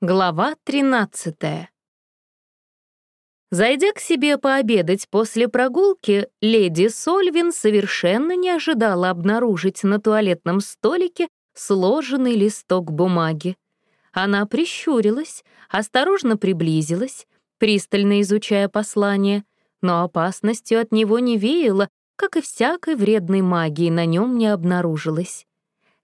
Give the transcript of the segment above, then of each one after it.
Глава 13 Зайдя к себе пообедать после прогулки, леди Сольвин совершенно не ожидала обнаружить на туалетном столике сложенный листок бумаги. Она прищурилась, осторожно приблизилась, пристально изучая послание, но опасностью от него не веяло, как и всякой вредной магии на нем не обнаружилось.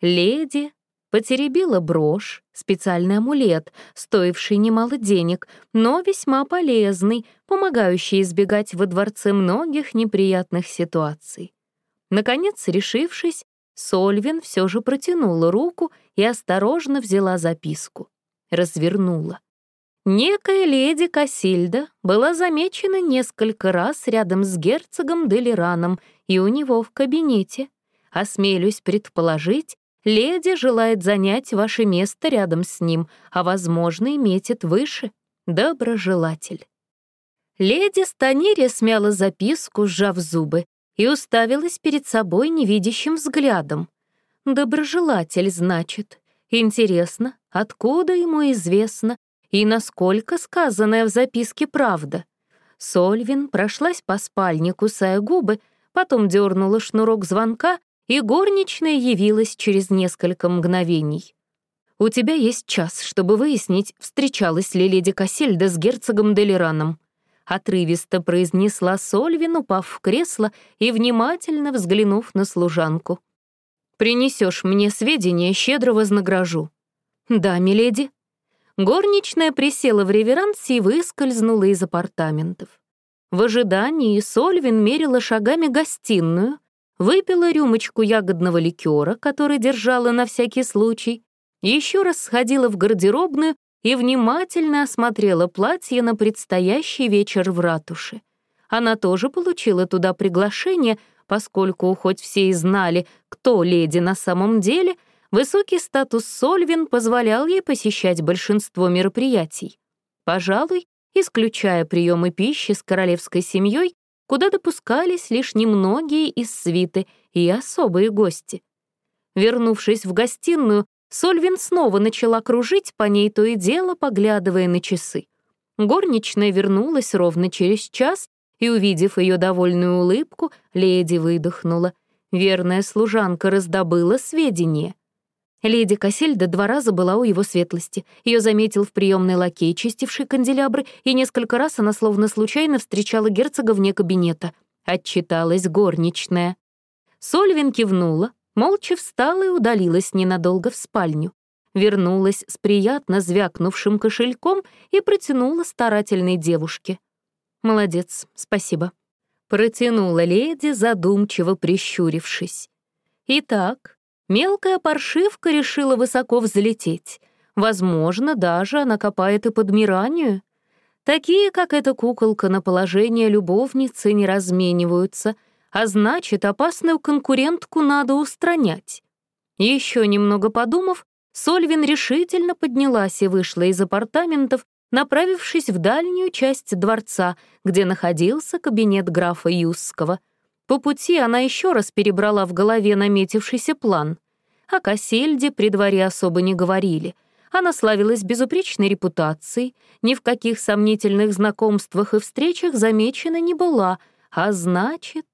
Леди Потеребила брошь, специальный амулет, стоивший немало денег, но весьма полезный, помогающий избегать во дворце многих неприятных ситуаций. Наконец, решившись, Сольвин все же протянула руку и осторожно взяла записку. Развернула. Некая леди Кассильда была замечена несколько раз рядом с герцогом Делираном и у него в кабинете. Осмелюсь предположить, Леди желает занять ваше место рядом с ним, а, возможно, и метит выше. Доброжелатель. Леди Станири смяла записку, сжав зубы, и уставилась перед собой невидящим взглядом. Доброжелатель, значит. Интересно, откуда ему известно и насколько сказанная в записке правда? Сольвин прошлась по спальне, кусая губы, потом дернула шнурок звонка и горничная явилась через несколько мгновений. «У тебя есть час, чтобы выяснить, встречалась ли леди Кассельда с герцогом Делираном», отрывисто произнесла Сольвин, упав в кресло и внимательно взглянув на служанку. «Принесешь мне сведения, щедро вознагражу». «Да, миледи». Горничная присела в реверансе и выскользнула из апартаментов. В ожидании Сольвин мерила шагами гостиную, выпила рюмочку ягодного ликера, который держала на всякий случай, еще раз сходила в гардеробную и внимательно осмотрела платье на предстоящий вечер в ратуше. Она тоже получила туда приглашение, поскольку, хоть все и знали, кто леди на самом деле, высокий статус Сольвин позволял ей посещать большинство мероприятий. Пожалуй, исключая приемы пищи с королевской семьей, куда допускались лишь немногие из свиты и особые гости. Вернувшись в гостиную, Сольвин снова начала кружить по ней то и дело, поглядывая на часы. Горничная вернулась ровно через час, и, увидев ее довольную улыбку, леди выдохнула. Верная служанка раздобыла сведения. Леди Кассельда два раза была у его светлости. Ее заметил в приемной лакей, чистивший канделябры, и несколько раз она словно случайно встречала герцога вне кабинета. Отчиталась горничная. Сольвин кивнула, молча встала и удалилась ненадолго в спальню. Вернулась с приятно звякнувшим кошельком и протянула старательной девушке. «Молодец, спасибо». Протянула леди, задумчиво прищурившись. «Итак, Мелкая паршивка решила высоко взлететь. Возможно, даже она копает и под Миранию. Такие, как эта куколка, на положение любовницы не размениваются, а значит, опасную конкурентку надо устранять. Еще немного подумав, Сольвин решительно поднялась и вышла из апартаментов, направившись в дальнюю часть дворца, где находился кабинет графа Юсского — по пути она еще раз перебрала в голове наметившийся план. О Кассельде при дворе особо не говорили. Она славилась безупречной репутацией, ни в каких сомнительных знакомствах и встречах замечена не была, а значит...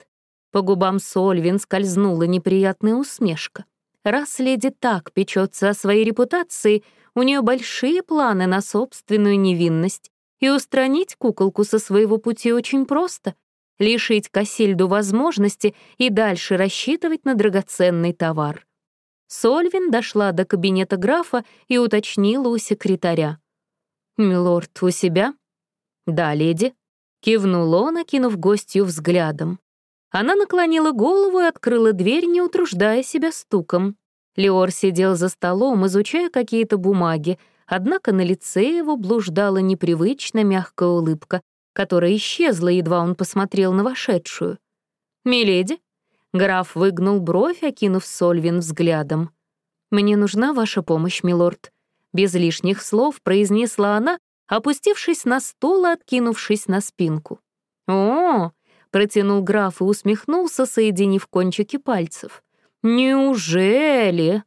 По губам Сольвин скользнула неприятная усмешка. Раз леди так печется о своей репутации, у нее большие планы на собственную невинность, и устранить куколку со своего пути очень просто лишить Кассильду возможности и дальше рассчитывать на драгоценный товар. Сольвин дошла до кабинета графа и уточнила у секретаря. «Милорд, у себя?» «Да, леди», — кивнул он, окинув гостью взглядом. Она наклонила голову и открыла дверь, не утруждая себя стуком. Леор сидел за столом, изучая какие-то бумаги, однако на лице его блуждала непривычно мягкая улыбка, которая исчезла, едва он посмотрел на вошедшую. «Миледи?» Граф выгнул бровь, окинув Сольвин взглядом. «Мне нужна ваша помощь, милорд», — без лишних слов произнесла она, опустившись на стул и откинувшись на спинку. «О!» — протянул граф и усмехнулся, соединив кончики пальцев. «Неужели?»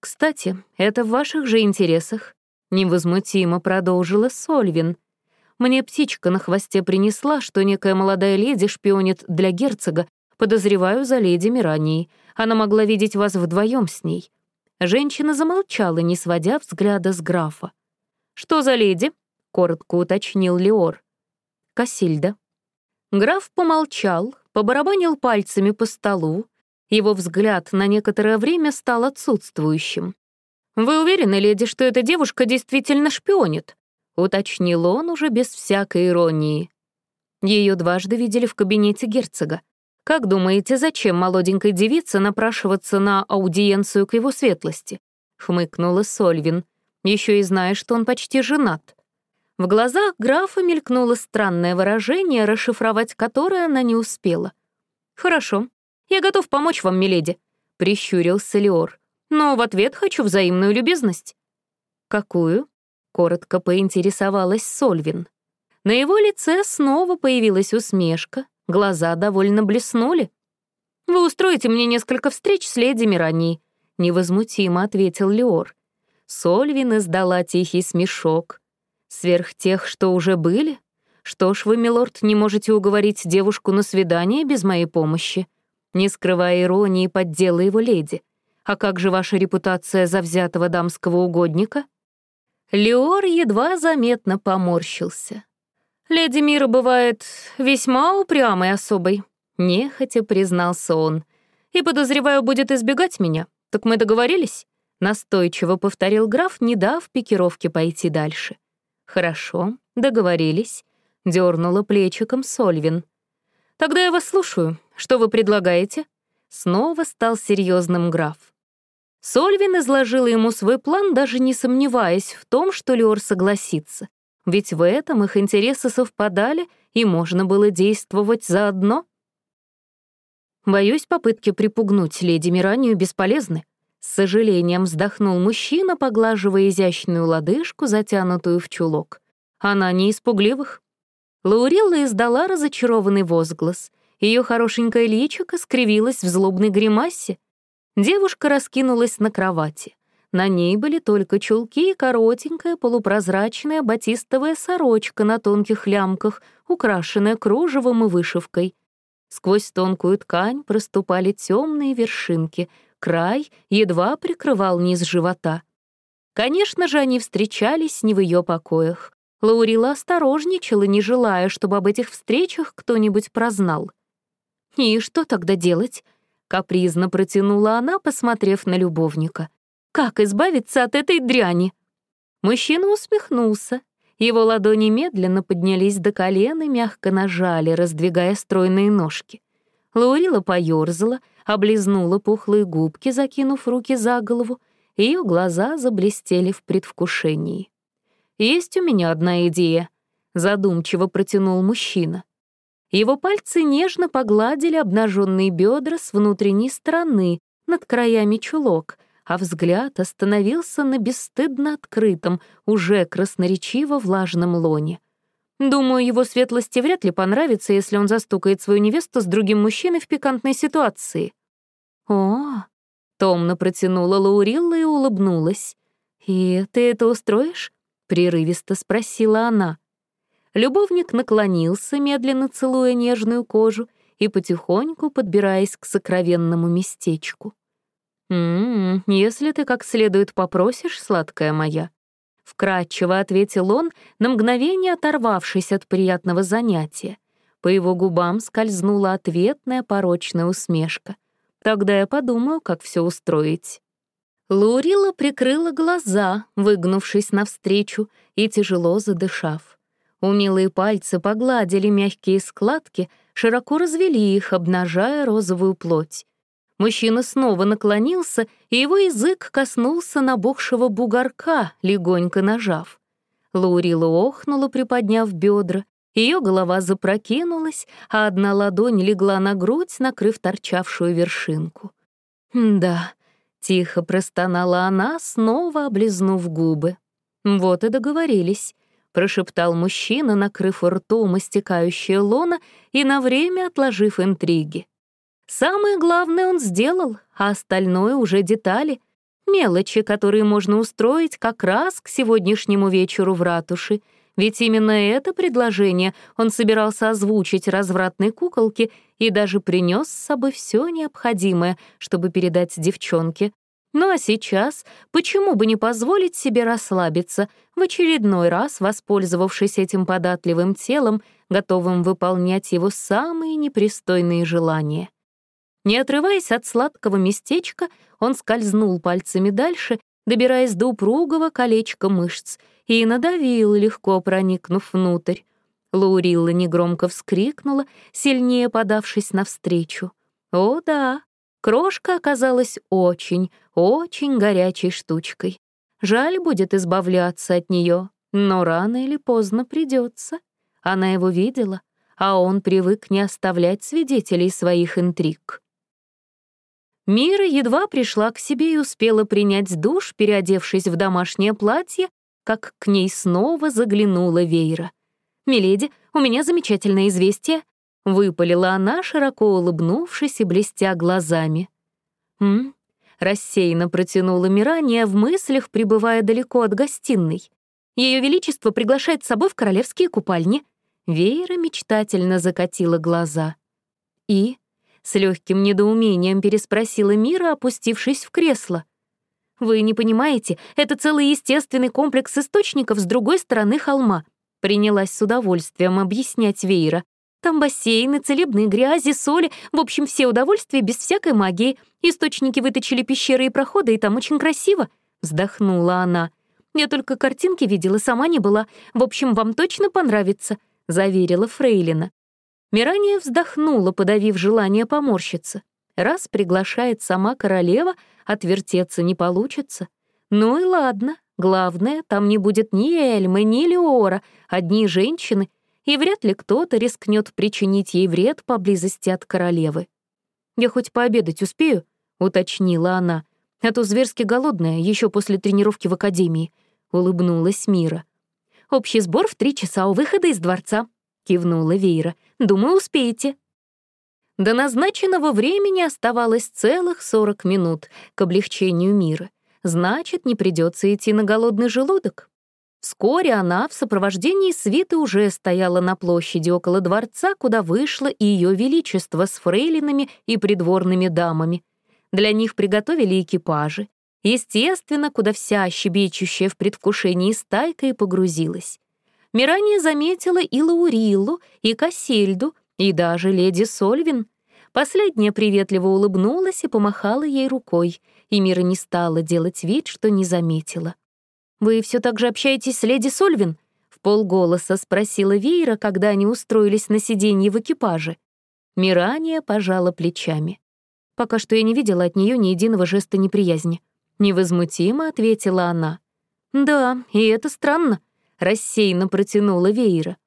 «Кстати, это в ваших же интересах. Невозмутимо продолжила Сольвин. Мне птичка на хвосте принесла, что некая молодая леди шпионит для герцога, подозреваю за леди Миранией. Она могла видеть вас вдвоем с ней. Женщина замолчала, не сводя взгляда с графа. «Что за леди?» — коротко уточнил Леор. «Кассильда». Граф помолчал, побарабанил пальцами по столу. Его взгляд на некоторое время стал отсутствующим. «Вы уверены, леди, что эта девушка действительно шпионит?» — уточнил он уже без всякой иронии. Ее дважды видели в кабинете герцога. Как думаете, зачем молоденькой девице напрашиваться на аудиенцию к его светлости? Хмыкнула Сольвин, еще и зная, что он почти женат. В глазах графа мелькнуло странное выражение, расшифровать которое она не успела. «Хорошо, я готов помочь вам, миледи», — прищурился Леор. «Но в ответ хочу взаимную любезность». «Какую?» — коротко поинтересовалась Сольвин. На его лице снова появилась усмешка, Глаза довольно блеснули. «Вы устроите мне несколько встреч с леди Мираней», — невозмутимо ответил Леор. Сольвин издала тихий смешок. «Сверх тех, что уже были? Что ж вы, милорд, не можете уговорить девушку на свидание без моей помощи?» Не скрывая иронии, поддела его леди. «А как же ваша репутация завзятого дамского угодника?» Леор едва заметно поморщился. «Леди Мира бывает весьма упрямой особой», — нехотя признался он. «И, подозреваю, будет избегать меня. Так мы договорились?» Настойчиво повторил граф, не дав пикировке пойти дальше. «Хорошо, договорились», — дернула плечиком Сольвин. «Тогда я вас слушаю. Что вы предлагаете?» Снова стал серьезным граф. Сольвин изложила ему свой план, даже не сомневаясь в том, что Леор согласится. Ведь в этом их интересы совпадали, и можно было действовать заодно. Боюсь, попытки припугнуть леди Миранию бесполезны. С сожалением вздохнул мужчина, поглаживая изящную лодыжку, затянутую в чулок. Она не испугливых. Лаурилла издала разочарованный возглас. Ее хорошенькое личико скривилось в злобной гримасе. Девушка раскинулась на кровати. На ней были только чулки и коротенькая полупрозрачная батистовая сорочка на тонких лямках, украшенная кружевом и вышивкой. Сквозь тонкую ткань проступали темные вершинки, край едва прикрывал низ живота. Конечно же, они встречались не в ее покоях. Лаурила осторожничала, не желая, чтобы об этих встречах кто-нибудь прознал. «И что тогда делать?» — капризно протянула она, посмотрев на любовника. Как избавиться от этой дряни? Мужчина усмехнулся. Его ладони медленно поднялись до колен и мягко нажали, раздвигая стройные ножки. Лаурила поёрзала, облизнула пухлые губки, закинув руки за голову. Ее глаза заблестели в предвкушении. «Есть у меня одна идея», — задумчиво протянул мужчина. Его пальцы нежно погладили обнаженные бедра с внутренней стороны, над краями чулок, а взгляд остановился на бесстыдно открытом, уже красноречиво влажном лоне. Думаю, его светлости вряд ли понравится, если он застукает свою невесту с другим мужчиной в пикантной ситуации. «О!» — томно протянула Лаурилла и улыбнулась. «И ты это устроишь?» — прерывисто спросила она. Любовник наклонился, медленно целуя нежную кожу и потихоньку подбираясь к сокровенному местечку. «М -м, если ты как следует попросишь, сладкая моя», — вкратчиво ответил он, на мгновение оторвавшись от приятного занятия. По его губам скользнула ответная порочная усмешка. «Тогда я подумаю, как все устроить». Лурила прикрыла глаза, выгнувшись навстречу и тяжело задышав. Умелые пальцы погладили мягкие складки, широко развели их, обнажая розовую плоть. Мужчина снова наклонился, и его язык коснулся набухшего бугорка, легонько нажав. Лаурила охнула, приподняв бедра. Ее голова запрокинулась, а одна ладонь легла на грудь, накрыв торчавшую вершинку. «Да», — тихо простонала она, снова облизнув губы. «Вот и договорились», — прошептал мужчина, накрыв ртом истекающее лона и на время отложив интриги. Самое главное он сделал, а остальное уже детали. Мелочи, которые можно устроить как раз к сегодняшнему вечеру в ратуше. Ведь именно это предложение он собирался озвучить развратной куколке и даже принес с собой все необходимое, чтобы передать девчонке. Ну а сейчас почему бы не позволить себе расслабиться, в очередной раз воспользовавшись этим податливым телом, готовым выполнять его самые непристойные желания? Не отрываясь от сладкого местечка, он скользнул пальцами дальше, добираясь до упругого колечка мышц, и надавил, легко проникнув внутрь. Лаурилла негромко вскрикнула, сильнее подавшись навстречу. О да, крошка оказалась очень, очень горячей штучкой. Жаль будет избавляться от нее, но рано или поздно придется. Она его видела, а он привык не оставлять свидетелей своих интриг. Мира едва пришла к себе и успела принять душ, переодевшись в домашнее платье, как к ней снова заглянула Вейра. «Миледи, у меня замечательное известие», — выпалила она, широко улыбнувшись и блестя глазами. «М?» — рассеянно протянула Мирания в мыслях, пребывая далеко от гостиной. Ее Величество приглашает с собой в королевские купальни». Вейра мечтательно закатила глаза. «И?» С легким недоумением переспросила Мира, опустившись в кресло. «Вы не понимаете, это целый естественный комплекс источников с другой стороны холма», принялась с удовольствием объяснять Вейра. «Там бассейны, целебные грязи, соли, в общем, все удовольствия без всякой магии. Источники выточили пещеры и проходы, и там очень красиво», вздохнула она. «Я только картинки видела, сама не была. В общем, вам точно понравится», — заверила Фрейлина. Мирания вздохнула, подавив желание поморщиться. Раз приглашает сама королева, отвертеться не получится. Ну и ладно, главное, там не будет ни Эльмы, ни Леора, одни женщины, и вряд ли кто-то рискнет причинить ей вред поблизости от королевы. «Я хоть пообедать успею?» — уточнила она. «А то зверски голодная, еще после тренировки в академии», — улыбнулась Мира. «Общий сбор в три часа у выхода из дворца», — кивнула Вейра. «Думаю, успеете». До назначенного времени оставалось целых сорок минут к облегчению мира. Значит, не придется идти на голодный желудок. Вскоре она в сопровождении свиты уже стояла на площади около дворца, куда вышло и ее величество с фрейлинами и придворными дамами. Для них приготовили экипажи. Естественно, куда вся щебечущая в предвкушении стайка и погрузилась. Мирания заметила и Лауриллу, и Кассельду, и даже леди Сольвин. Последняя приветливо улыбнулась и помахала ей рукой, и Мира не стала делать вид, что не заметила. «Вы все так же общаетесь с леди Сольвин?» — в полголоса спросила Вейра, когда они устроились на сиденье в экипаже. Мирания пожала плечами. «Пока что я не видела от нее ни единого жеста неприязни». Невозмутимо ответила она. «Да, и это странно рассеянно протянула Вейра.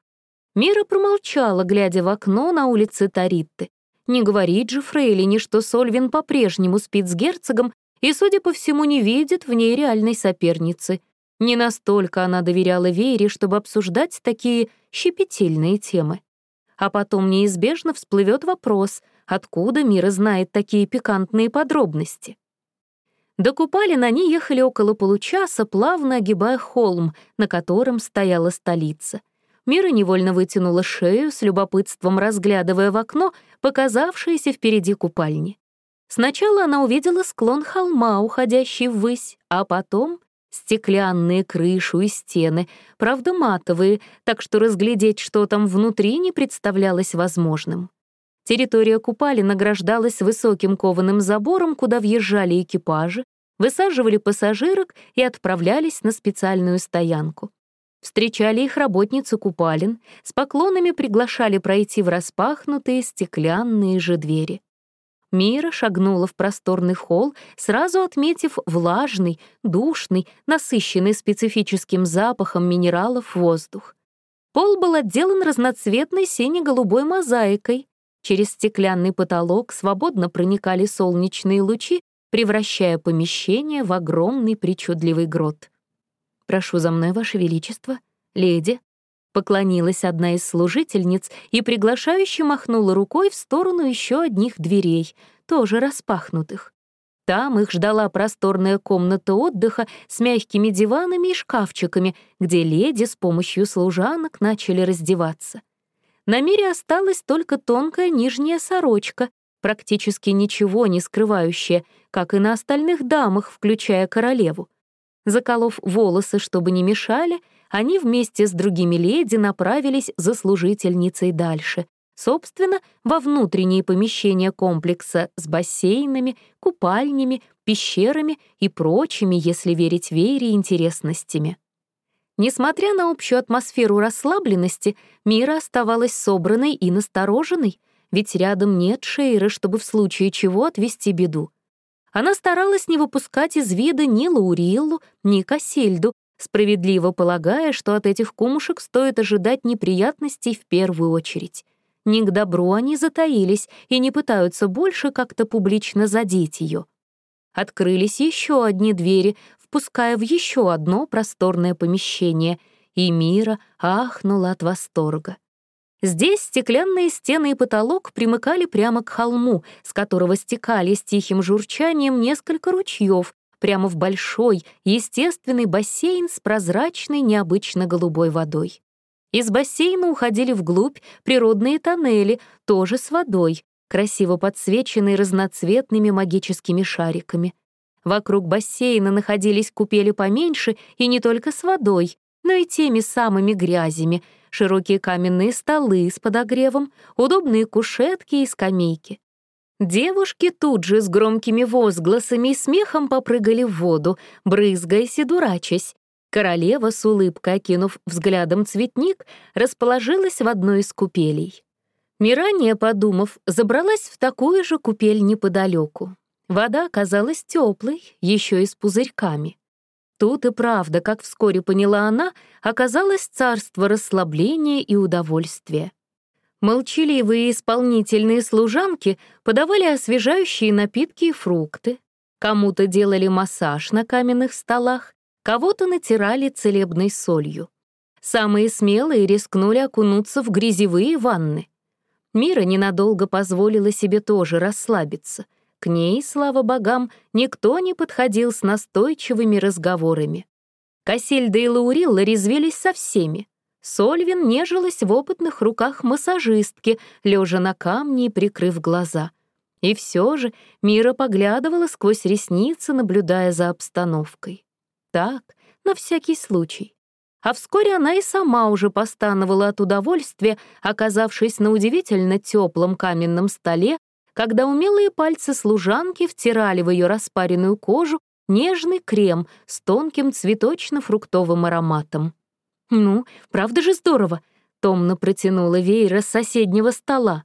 Мира промолчала, глядя в окно на улице Таритты. Не говорит же Фрейлине, что Сольвин по-прежнему спит с герцогом и, судя по всему, не видит в ней реальной соперницы. Не настолько она доверяла Вейре, чтобы обсуждать такие щепетильные темы. А потом неизбежно всплывет вопрос, откуда Мира знает такие пикантные подробности. До Купалин они ехали около получаса, плавно огибая холм, на котором стояла столица. Мира невольно вытянула шею, с любопытством разглядывая в окно показавшиеся впереди купальни. Сначала она увидела склон холма, уходящий ввысь, а потом — стеклянные крышу и стены, правда матовые, так что разглядеть, что там внутри, не представлялось возможным. Территория купали награждалась высоким кованым забором, куда въезжали экипажи, высаживали пассажирок и отправлялись на специальную стоянку. Встречали их работницы купалин, с поклонами приглашали пройти в распахнутые стеклянные же двери. Мира шагнула в просторный холл, сразу отметив влажный, душный, насыщенный специфическим запахом минералов воздух. Пол был отделан разноцветной сине-голубой мозаикой, Через стеклянный потолок свободно проникали солнечные лучи, превращая помещение в огромный причудливый грот. «Прошу за мной, Ваше Величество, леди», Поклонилась одна из служительниц и приглашающе махнула рукой в сторону еще одних дверей, тоже распахнутых. Там их ждала просторная комната отдыха с мягкими диванами и шкафчиками, где леди с помощью служанок начали раздеваться. На мире осталась только тонкая нижняя сорочка, практически ничего не скрывающая, как и на остальных дамах, включая королеву. Заколов волосы, чтобы не мешали, они вместе с другими леди направились за служительницей дальше, Собственно, во внутренние помещения комплекса с бассейнами, купальнями, пещерами и прочими, если верить Вейре, интересностями. Несмотря на общую атмосферу расслабленности, Мира оставалась собранной и настороженной, ведь рядом нет Шейры, чтобы в случае чего отвести беду. Она старалась не выпускать из вида ни Лауриллу, ни Кассельду, справедливо полагая, что от этих кумушек стоит ожидать неприятностей в первую очередь. Не к добру они затаились и не пытаются больше как-то публично задеть ее. Открылись еще одни двери, впуская в еще одно просторное помещение, и Мира ахнула от восторга. Здесь стеклянные стены и потолок примыкали прямо к холму, с которого стекали с тихим журчанием несколько ручьев, прямо в большой, естественный бассейн с прозрачной, необычно голубой водой. Из бассейна уходили вглубь природные тоннели, тоже с водой, красиво подсвеченные разноцветными магическими шариками. Вокруг бассейна находились купели поменьше и не только с водой, но и теми самыми грязями, широкие каменные столы с подогревом, удобные кушетки и скамейки. Девушки тут же с громкими возгласами и смехом попрыгали в воду, брызгаясь и дурачась, Королева, с улыбкой окинув взглядом цветник, расположилась в одной из купелей. Мирания, подумав, забралась в такую же купель неподалеку. Вода оказалась теплой, еще и с пузырьками. Тут и правда, как вскоре поняла она, оказалось царство расслабления и удовольствия. Молчаливые исполнительные служанки подавали освежающие напитки и фрукты, кому-то делали массаж на каменных столах, кого-то натирали целебной солью. Самые смелые рискнули окунуться в грязевые ванны. Мира ненадолго позволила себе тоже расслабиться. К ней, слава богам, никто не подходил с настойчивыми разговорами. Кассельда и Лаурилла резвились со всеми. Сольвин нежилась в опытных руках массажистки, лежа на камне и прикрыв глаза. И все же Мира поглядывала сквозь ресницы, наблюдая за обстановкой так, на всякий случай. А вскоре она и сама уже постановала от удовольствия, оказавшись на удивительно теплом каменном столе, когда умелые пальцы служанки втирали в ее распаренную кожу нежный крем с тонким цветочно-фруктовым ароматом. «Ну, правда же здорово!» — томно протянула Вейра с соседнего стола.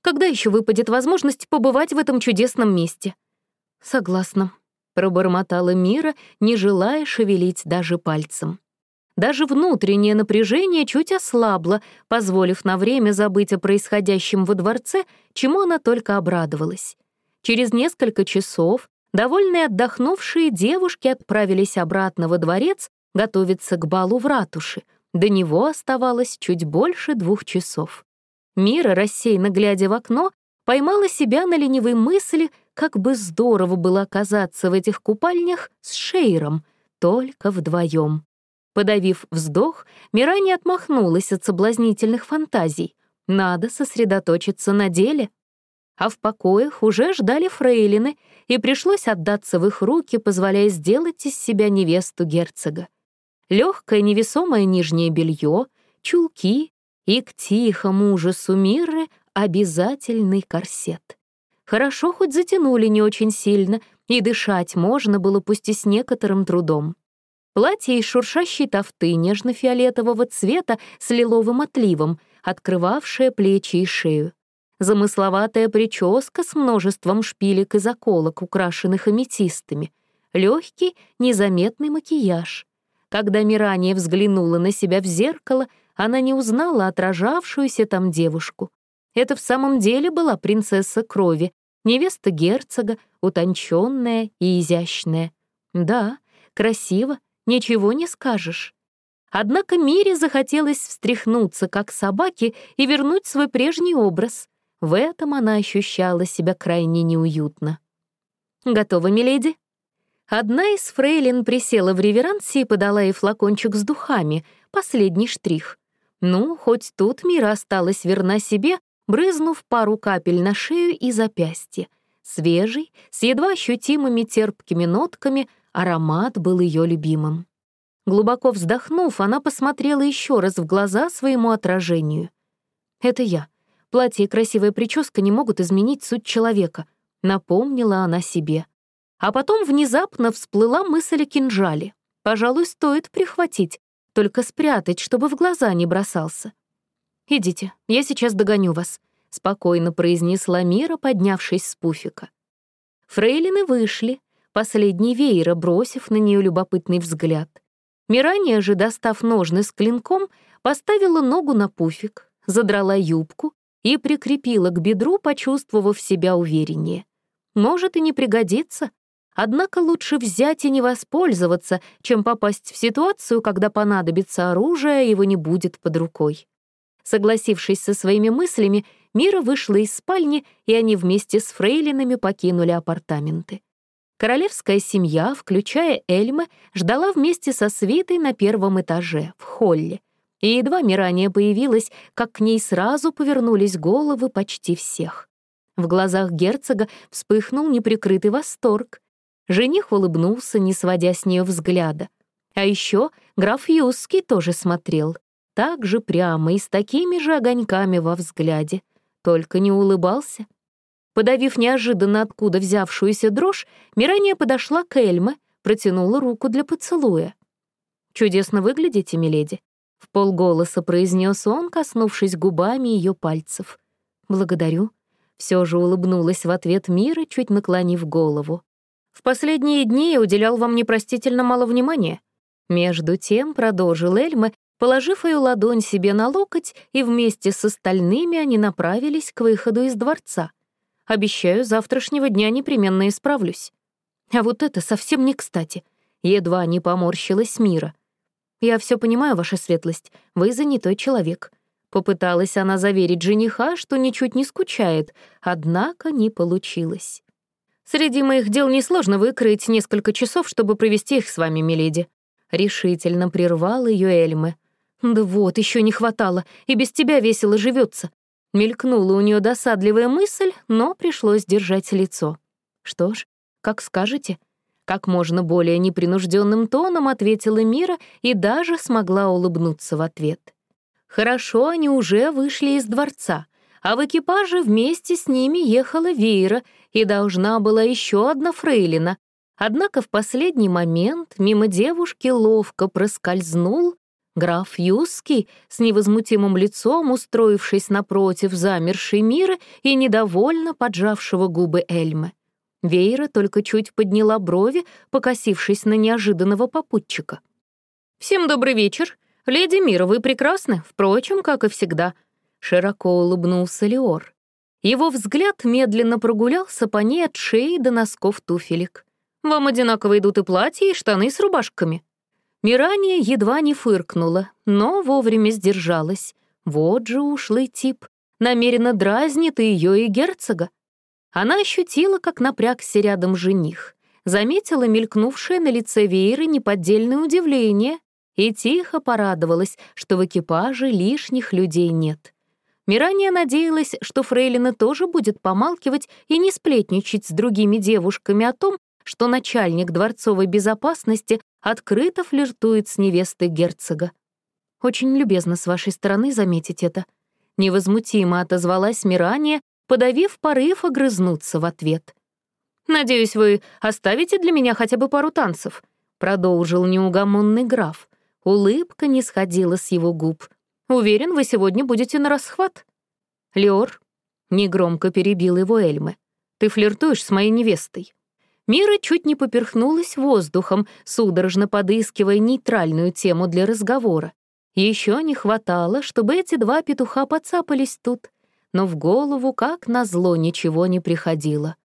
«Когда еще выпадет возможность побывать в этом чудесном месте?» «Согласна», пробормотала Мира, не желая шевелить даже пальцем. Даже внутреннее напряжение чуть ослабло, позволив на время забыть о происходящем во дворце, чему она только обрадовалась. Через несколько часов довольные отдохнувшие девушки отправились обратно во дворец готовиться к балу в ратуше. До него оставалось чуть больше двух часов. Мира, рассеянно глядя в окно, поймала себя на ленивой мысли, как бы здорово было оказаться в этих купальнях с Шейром, только вдвоем. Подавив вздох, Мирани отмахнулась от соблазнительных фантазий. Надо сосредоточиться на деле. А в покоях уже ждали фрейлины, и пришлось отдаться в их руки, позволяя сделать из себя невесту герцога. Легкое невесомое нижнее белье, чулки и к тихому ужасу Мирры обязательный корсет. Хорошо хоть затянули не очень сильно, и дышать можно было пусть и с некоторым трудом. Платье из шуршащей тофты нежно-фиолетового цвета с лиловым отливом, открывавшее плечи и шею. Замысловатая прическа с множеством шпилек и заколок, украшенных аметистами. Легкий, незаметный макияж. Когда Мирания взглянула на себя в зеркало, она не узнала отражавшуюся там девушку. Это в самом деле была принцесса крови, невеста герцога, утонченная и изящная. Да, красиво, ничего не скажешь. Однако Мире захотелось встряхнуться, как собаки, и вернуть свой прежний образ. В этом она ощущала себя крайне неуютно. Готова, миледи?» Одна из фрейлин присела в реверансе и подала ей флакончик с духами, последний штрих. Ну, хоть тут Мира осталась верна себе, брызнув пару капель на шею и запястье. Свежий, с едва ощутимыми терпкими нотками, аромат был ее любимым. Глубоко вздохнув, она посмотрела еще раз в глаза своему отражению. «Это я. Платье и красивая прическа не могут изменить суть человека», — напомнила она себе. А потом внезапно всплыла мысль о кинжале. Пожалуй, стоит прихватить, только спрятать, чтобы в глаза не бросался. «Идите, я сейчас догоню вас», — спокойно произнесла Мира, поднявшись с пуфика. Фрейлины вышли, последний веера бросив на нее любопытный взгляд. Мирания же, достав ножны с клинком, поставила ногу на пуфик, задрала юбку и прикрепила к бедру, почувствовав себя увереннее. Может и не пригодится, Однако лучше взять и не воспользоваться, чем попасть в ситуацию, когда понадобится оружие, его не будет под рукой. Согласившись со своими мыслями, Мира вышла из спальни, и они вместе с фрейлинами покинули апартаменты. Королевская семья, включая Эльмы, ждала вместе со свитой на первом этаже, в холле. И едва Мирания появилась, как к ней сразу повернулись головы почти всех. В глазах герцога вспыхнул неприкрытый восторг. Жених улыбнулся, не сводя с нее взгляда. А еще граф Юский тоже смотрел. Так же прямо и с такими же огоньками во взгляде. Только не улыбался. Подавив неожиданно откуда взявшуюся дрожь, Мирания подошла к Эльме, протянула руку для поцелуя. «Чудесно выглядите, миледи», — в полголоса произнес он, коснувшись губами ее пальцев. «Благодарю». Все же улыбнулась в ответ Мира, чуть наклонив голову. В последние дни я уделял вам непростительно мало внимания. Между тем продолжил Эльма, положив ее ладонь себе на локоть, и вместе с остальными они направились к выходу из дворца. Обещаю, завтрашнего дня непременно исправлюсь. А вот это совсем не кстати. Едва не поморщилась Мира. Я все понимаю, ваша светлость, вы занятой человек. Попыталась она заверить жениха, что ничуть не скучает, однако не получилось. Среди моих дел несложно выкроить несколько часов, чтобы провести их с вами, миледи». Решительно прервал ее Эльмы. «Да вот, еще не хватало, и без тебя весело живется. Мелькнула у нее досадливая мысль, но пришлось держать лицо. «Что ж, как скажете». Как можно более непринужденным тоном ответила Мира и даже смогла улыбнуться в ответ. Хорошо, они уже вышли из дворца, а в экипаже вместе с ними ехала Вейра и должна была еще одна фрейлина. Однако в последний момент мимо девушки ловко проскользнул граф Юский с невозмутимым лицом, устроившись напротив замершей мира и недовольно поджавшего губы Эльмы. Вейра только чуть подняла брови, покосившись на неожиданного попутчика. «Всем добрый вечер. Леди Мира, вы прекрасны, впрочем, как и всегда», — широко улыбнулся Леор. Его взгляд медленно прогулялся по ней от шеи до носков туфелек. «Вам одинаково идут и платья, и штаны с рубашками». Мирания едва не фыркнула, но вовремя сдержалась. Вот же ушлый тип. Намеренно дразнит и ее, и герцога. Она ощутила, как напрягся рядом жених. Заметила мелькнувшее на лице Вейры неподдельное удивление и тихо порадовалась, что в экипаже лишних людей нет. Мирания надеялась, что Фрейлина тоже будет помалкивать и не сплетничать с другими девушками о том, что начальник дворцовой безопасности открыто флиртует с невестой герцога. «Очень любезно с вашей стороны заметить это». Невозмутимо отозвалась Мирания, подавив порыв огрызнуться в ответ. «Надеюсь, вы оставите для меня хотя бы пару танцев», — продолжил неугомонный граф. Улыбка не сходила с его губ. Уверен, вы сегодня будете на расхват». «Леор», — негромко перебил его Эльмы, — «ты флиртуешь с моей невестой». Мира чуть не поперхнулась воздухом, судорожно подыскивая нейтральную тему для разговора. Еще не хватало, чтобы эти два петуха подцапались тут, но в голову, как назло, ничего не приходило.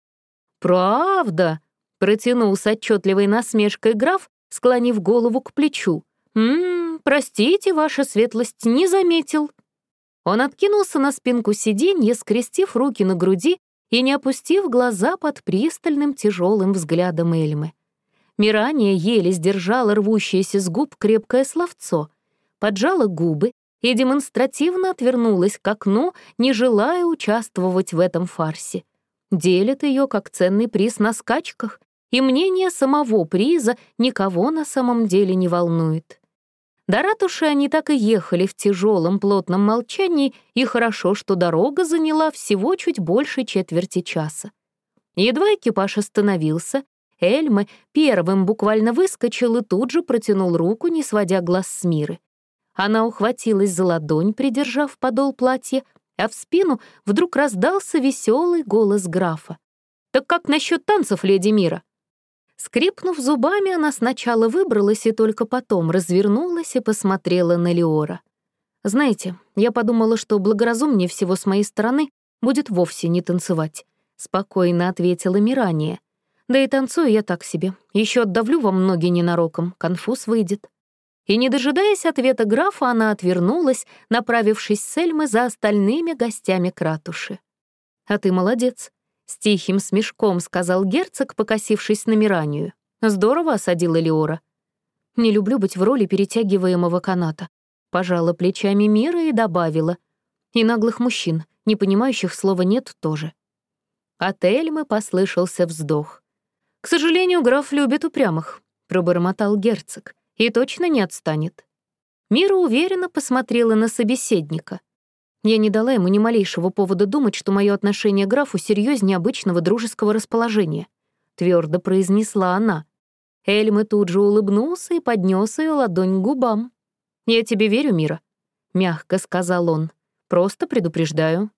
«Правда?» — протянул с отчетливой насмешкой граф, склонив голову к плечу. «М-м, простите, ваша светлость, не заметил». Он откинулся на спинку сиденья, скрестив руки на груди и не опустив глаза под пристальным тяжелым взглядом Эльмы. Мирания еле сдержала рвущееся с губ крепкое словцо, поджала губы и демонстративно отвернулась к окну, не желая участвовать в этом фарсе. Делит ее как ценный приз на скачках, и мнение самого приза никого на самом деле не волнует. До ратуши они так и ехали в тяжелом плотном молчании, и хорошо, что дорога заняла всего чуть больше четверти часа. Едва экипаж остановился, Эльмы первым буквально выскочил и тут же протянул руку, не сводя глаз с Миры. Она ухватилась за ладонь, придержав подол платья, а в спину вдруг раздался веселый голос графа. «Так как насчет танцев, леди Мира?» Скрипнув зубами, она сначала выбралась и только потом развернулась и посмотрела на Леора. «Знаете, я подумала, что благоразумнее всего с моей стороны будет вовсе не танцевать», — спокойно ответила Мирания. «Да и танцую я так себе. Еще отдавлю вам ноги ненароком, конфуз выйдет». И, не дожидаясь ответа графа, она отвернулась, направившись с Эльмы за остальными гостями кратуши. «А ты молодец», с тихим смешком сказал герцог, покосившись на Миранию. Здорово осадила Леора. Не люблю быть в роли перетягиваемого каната. Пожала плечами Мира и добавила. И наглых мужчин, не понимающих слова «нет» тоже. От Эльмы послышался вздох. «К сожалению, граф любит упрямых», — пробормотал герцог, «и точно не отстанет». Мира уверенно посмотрела на собеседника. Я не дала ему ни малейшего повода думать, что мое отношение к графу серьезнее обычного дружеского расположения. Твердо произнесла она. Эльмы тут же улыбнулся и поднес ее ладонь к губам. «Я тебе верю, Мира», — мягко сказал он. «Просто предупреждаю».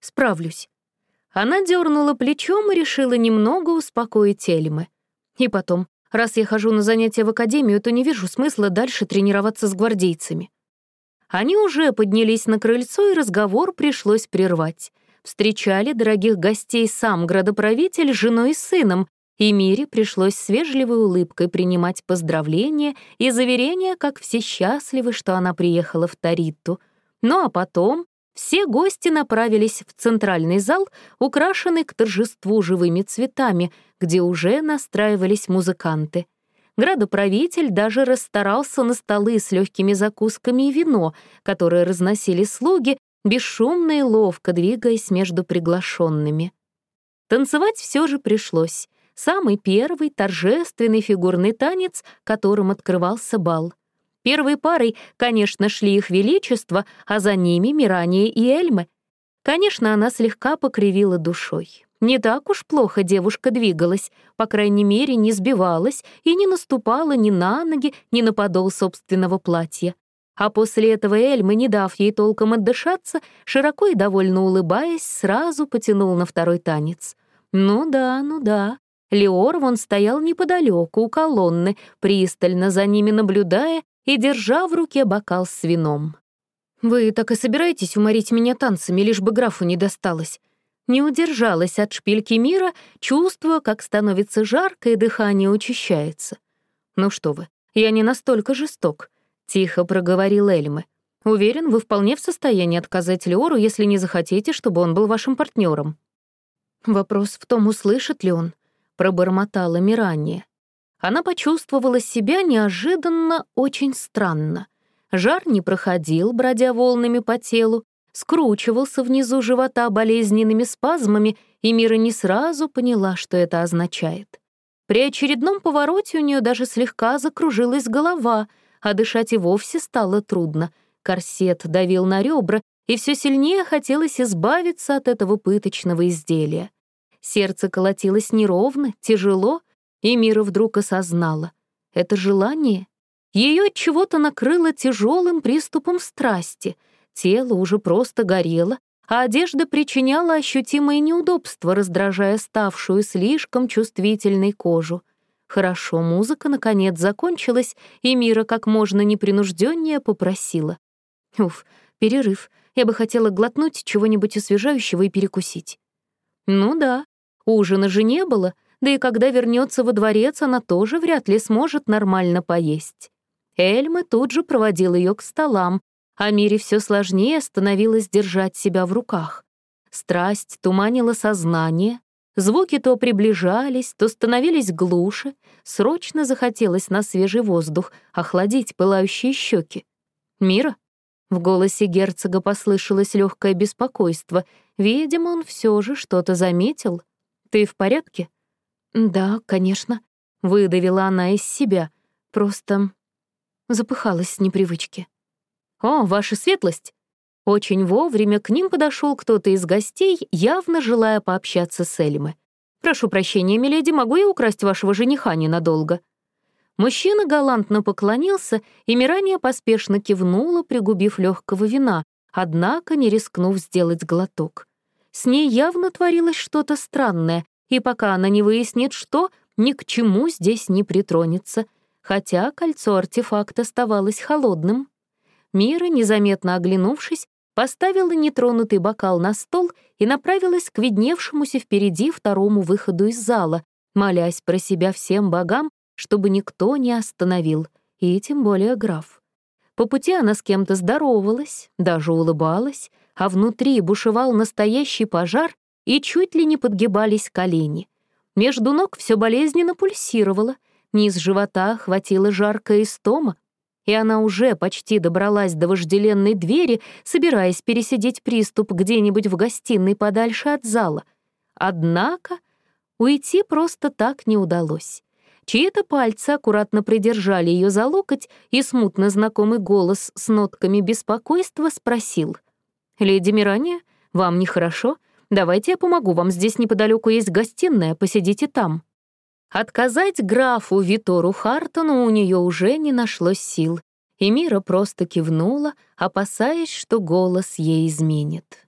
«Справлюсь». Она дернула плечом и решила немного успокоить Эльмы. И потом, раз я хожу на занятия в академию, то не вижу смысла дальше тренироваться с гвардейцами. Они уже поднялись на крыльцо, и разговор пришлось прервать. Встречали дорогих гостей сам градоправитель с женой и сыном, и Мире пришлось с вежливой улыбкой принимать поздравления и заверения, как все счастливы, что она приехала в Таритту. Ну а потом все гости направились в центральный зал, украшенный к торжеству живыми цветами, где уже настраивались музыканты — Градоправитель даже расстарался на столы с легкими закусками и вино, которые разносили слуги, бесшумно и ловко двигаясь между приглашенными. Танцевать все же пришлось. Самый первый торжественный фигурный танец, которым открывался бал. Первой парой, конечно, шли их величество, а за ними Мирания и Эльмы. Конечно, она слегка покривила душой. Не так уж плохо девушка двигалась, по крайней мере, не сбивалась и не наступала ни на ноги, ни на подол собственного платья. А после этого Эльма, не дав ей толком отдышаться, широко и довольно улыбаясь, сразу потянул на второй танец. Ну да, ну да. Леор вон стоял неподалеку у колонны, пристально за ними наблюдая и держа в руке бокал с вином. «Вы так и собираетесь уморить меня танцами, лишь бы графу не досталось?» Не удержалась от шпильки мира, чувствуя, как становится жарко и дыхание учащается. «Ну что вы, я не настолько жесток», — тихо проговорил Эльмы. «Уверен, вы вполне в состоянии отказать Леору, если не захотите, чтобы он был вашим партнером. «Вопрос в том, услышит ли он», — пробормотала Мирания. Она почувствовала себя неожиданно очень странно. Жар не проходил, бродя волнами по телу, скручивался внизу живота болезненными спазмами, и Мира не сразу поняла, что это означает. При очередном повороте у нее даже слегка закружилась голова, а дышать и вовсе стало трудно. Корсет давил на ребра, и все сильнее хотелось избавиться от этого пыточного изделия. Сердце колотилось неровно, тяжело, и Мира вдруг осознала. Это желание. Ее от чего-то накрыло тяжелым приступом страсти — Тело уже просто горело, а одежда причиняла ощутимые неудобства, раздражая ставшую слишком чувствительной кожу. Хорошо, музыка наконец закончилась, и Мира как можно непринужденнее попросила. «Уф, перерыв. Я бы хотела глотнуть чего-нибудь освежающего и перекусить». «Ну да, ужина же не было, да и когда вернется во дворец, она тоже вряд ли сможет нормально поесть». Эльма тут же проводил ее к столам, а Мире все сложнее становилось держать себя в руках. Страсть туманила сознание, звуки то приближались, то становились глуше, срочно захотелось на свежий воздух охладить пылающие щеки. «Мира?» В голосе герцога послышалось легкое беспокойство. Видимо, он все же что-то заметил. «Ты в порядке?» «Да, конечно», — выдавила она из себя. Просто запыхалась с непривычки. «О, ваша светлость!» Очень вовремя к ним подошел кто-то из гостей, явно желая пообщаться с Эльмой. «Прошу прощения, миледи, могу я украсть вашего жениха ненадолго?» Мужчина галантно поклонился, и Мирания поспешно кивнула, пригубив легкого вина, однако не рискнув сделать глоток. С ней явно творилось что-то странное, и пока она не выяснит, что, ни к чему здесь не притронется, хотя кольцо артефакт оставалось холодным. Мира, незаметно оглянувшись, поставила нетронутый бокал на стол и направилась к видневшемуся впереди второму выходу из зала, молясь про себя всем богам, чтобы никто не остановил, и тем более граф. По пути она с кем-то здоровалась, даже улыбалась, а внутри бушевал настоящий пожар, и чуть ли не подгибались колени. Между ног все болезненно пульсировало, низ живота охватила жаркая истома, и она уже почти добралась до вожделенной двери, собираясь пересидеть приступ где-нибудь в гостиной подальше от зала. Однако уйти просто так не удалось. Чьи-то пальцы аккуратно придержали ее за локоть, и смутно знакомый голос с нотками беспокойства спросил. «Леди Мирания, вам нехорошо? Давайте я помогу, вам здесь неподалеку есть гостиная, посидите там». Отказать графу Витору Хартону у нее уже не нашлось сил, и Мира просто кивнула, опасаясь, что голос ей изменит.